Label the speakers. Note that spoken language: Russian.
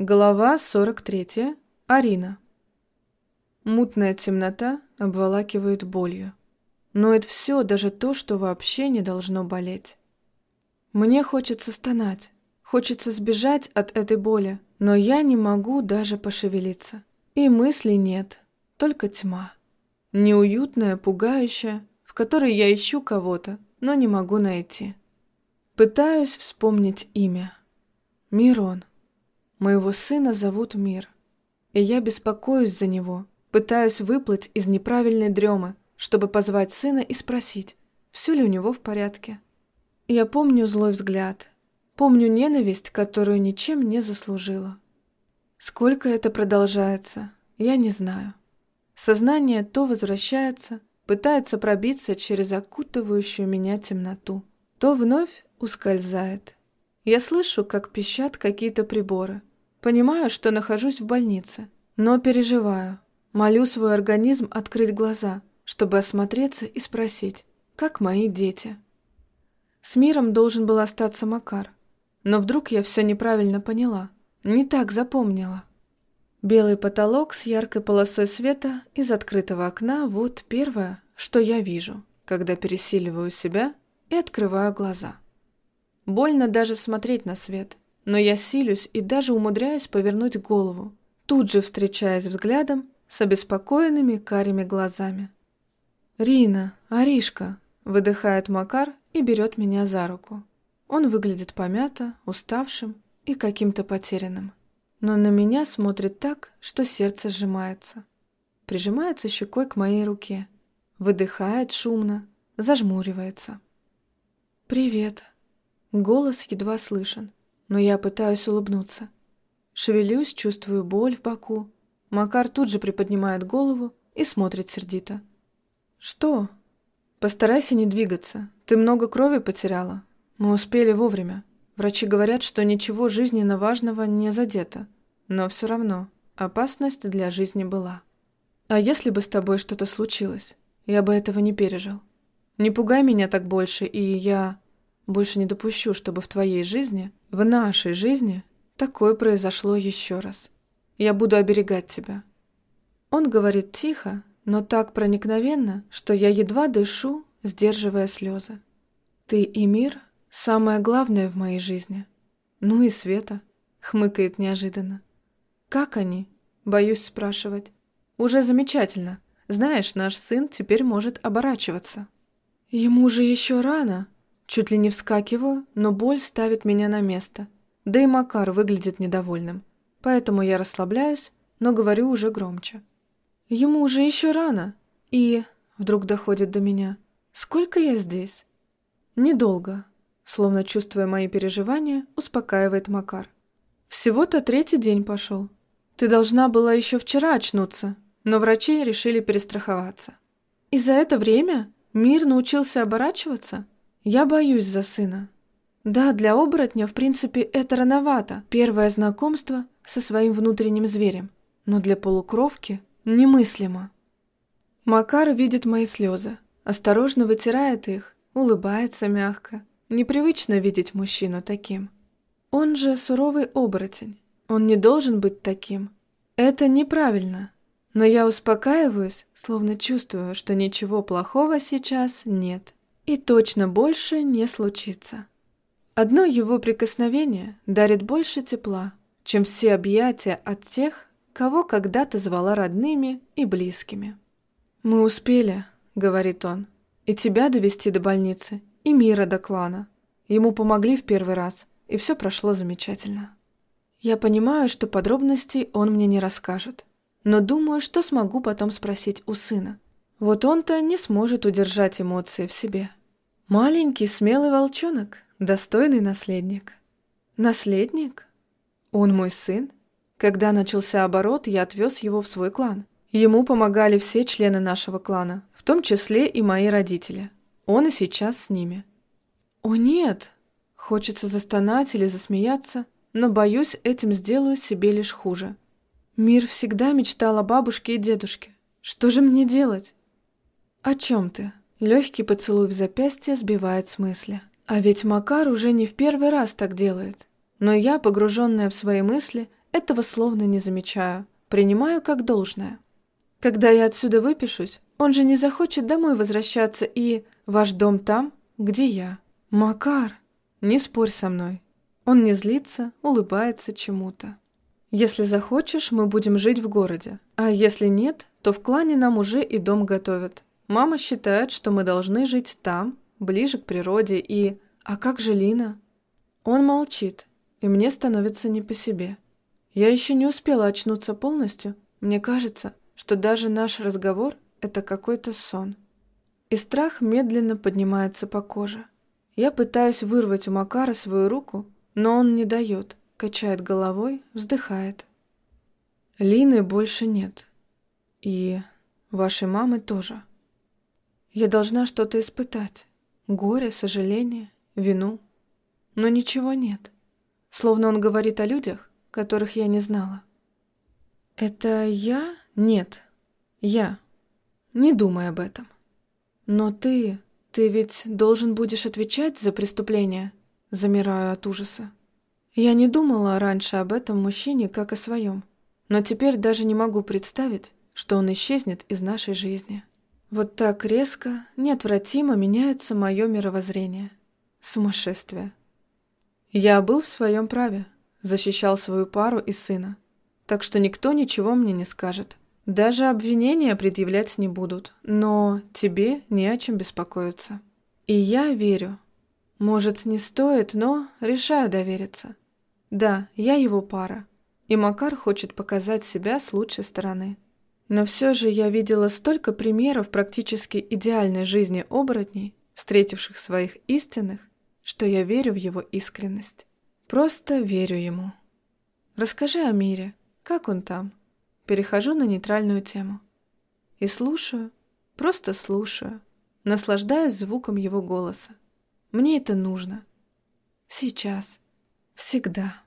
Speaker 1: Глава 43. Арина. Мутная темнота обволакивает болью. Но это все, даже то, что вообще не должно болеть. Мне хочется стонать, хочется сбежать от этой боли, но я не могу даже пошевелиться. И мыслей нет, только тьма. Неуютная, пугающая, в которой я ищу кого-то, но не могу найти. Пытаюсь вспомнить имя. Мирон. Моего сына зовут Мир, и я беспокоюсь за него, пытаюсь выплыть из неправильной дремы, чтобы позвать сына и спросить, все ли у него в порядке. Я помню злой взгляд, помню ненависть, которую ничем не заслужила. Сколько это продолжается, я не знаю. Сознание то возвращается, пытается пробиться через окутывающую меня темноту, то вновь ускользает. Я слышу, как пищат какие-то приборы, Понимаю, что нахожусь в больнице, но переживаю. Молю свой организм открыть глаза, чтобы осмотреться и спросить, как мои дети. С миром должен был остаться Макар, но вдруг я все неправильно поняла, не так запомнила. Белый потолок с яркой полосой света из открытого окна – вот первое, что я вижу, когда пересиливаю себя и открываю глаза. Больно даже смотреть на свет – но я силюсь и даже умудряюсь повернуть голову, тут же встречаясь взглядом с обеспокоенными карими глазами. «Рина, Аришка!» – выдыхает Макар и берет меня за руку. Он выглядит помято, уставшим и каким-то потерянным. Но на меня смотрит так, что сердце сжимается. Прижимается щекой к моей руке. Выдыхает шумно, зажмуривается. «Привет!» Голос едва слышен но я пытаюсь улыбнуться. Шевелюсь, чувствую боль в боку. Макар тут же приподнимает голову и смотрит сердито. «Что?» «Постарайся не двигаться. Ты много крови потеряла. Мы успели вовремя. Врачи говорят, что ничего жизненно важного не задето. Но все равно, опасность для жизни была. А если бы с тобой что-то случилось, я бы этого не пережил. Не пугай меня так больше, и я больше не допущу, чтобы в твоей жизни в нашей жизни такое произошло еще раз. Я буду оберегать тебя. Он говорит тихо, но так проникновенно, что я едва дышу, сдерживая слезы. Ты и мир — самое главное в моей жизни. Ну и Света, — хмыкает неожиданно. Как они? Боюсь спрашивать. Уже замечательно. Знаешь, наш сын теперь может оборачиваться. Ему же еще рано, Чуть ли не вскакиваю, но боль ставит меня на место. Да и Макар выглядит недовольным. Поэтому я расслабляюсь, но говорю уже громче. Ему уже еще рано. И... Вдруг доходит до меня. Сколько я здесь? Недолго. Словно чувствуя мои переживания, успокаивает Макар. Всего-то третий день пошел. Ты должна была еще вчера очнуться, но врачи решили перестраховаться. И за это время мир научился оборачиваться? Я боюсь за сына. Да, для оборотня, в принципе, это рановато. Первое знакомство со своим внутренним зверем. Но для полукровки немыслимо. Макар видит мои слезы, осторожно вытирает их, улыбается мягко. Непривычно видеть мужчину таким. Он же суровый оборотень. Он не должен быть таким. Это неправильно. Но я успокаиваюсь, словно чувствую, что ничего плохого сейчас нет. И точно больше не случится. Одно его прикосновение дарит больше тепла, чем все объятия от тех, кого когда-то звала родными и близкими. «Мы успели», — говорит он, — «и тебя довести до больницы, и мира до клана. Ему помогли в первый раз, и все прошло замечательно». Я понимаю, что подробностей он мне не расскажет, но думаю, что смогу потом спросить у сына. Вот он-то не сможет удержать эмоции в себе. Маленький смелый волчонок, достойный наследник. Наследник? Он мой сын? Когда начался оборот, я отвез его в свой клан. Ему помогали все члены нашего клана, в том числе и мои родители. Он и сейчас с ними. О нет! Хочется застонать или засмеяться, но боюсь, этим сделаю себе лишь хуже. Мир всегда мечтал о бабушке и дедушке. Что же мне делать? О чем ты? Легкий поцелуй в запястье сбивает с мысли. А ведь Макар уже не в первый раз так делает. Но я, погруженная в свои мысли, этого словно не замечаю, принимаю как должное. Когда я отсюда выпишусь, он же не захочет домой возвращаться и... Ваш дом там, где я. Макар, не спорь со мной. Он не злится, улыбается чему-то. Если захочешь, мы будем жить в городе. А если нет, то в клане нам уже и дом готовят. Мама считает, что мы должны жить там, ближе к природе и... А как же Лина? Он молчит, и мне становится не по себе. Я еще не успела очнуться полностью. Мне кажется, что даже наш разговор — это какой-то сон. И страх медленно поднимается по коже. Я пытаюсь вырвать у Макара свою руку, но он не дает, качает головой, вздыхает. Лины больше нет. И вашей мамы тоже. Я должна что-то испытать. Горе, сожаление, вину. Но ничего нет. Словно он говорит о людях, которых я не знала. Это я? Нет. Я. Не думай об этом. Но ты... Ты ведь должен будешь отвечать за преступление. Замираю от ужаса. Я не думала раньше об этом мужчине, как о своем. Но теперь даже не могу представить, что он исчезнет из нашей жизни. Вот так резко, неотвратимо меняется мое мировоззрение. Сумасшествие. Я был в своем праве, защищал свою пару и сына. Так что никто ничего мне не скажет. Даже обвинения предъявлять не будут. Но тебе не о чем беспокоиться. И я верю. Может, не стоит, но решаю довериться. Да, я его пара. И Макар хочет показать себя с лучшей стороны. Но все же я видела столько примеров практически идеальной жизни оборотней, встретивших своих истинных, что я верю в его искренность. Просто верю ему. Расскажи о мире. Как он там? Перехожу на нейтральную тему. И слушаю, просто слушаю, наслаждаясь звуком его голоса. Мне это нужно. Сейчас. Всегда.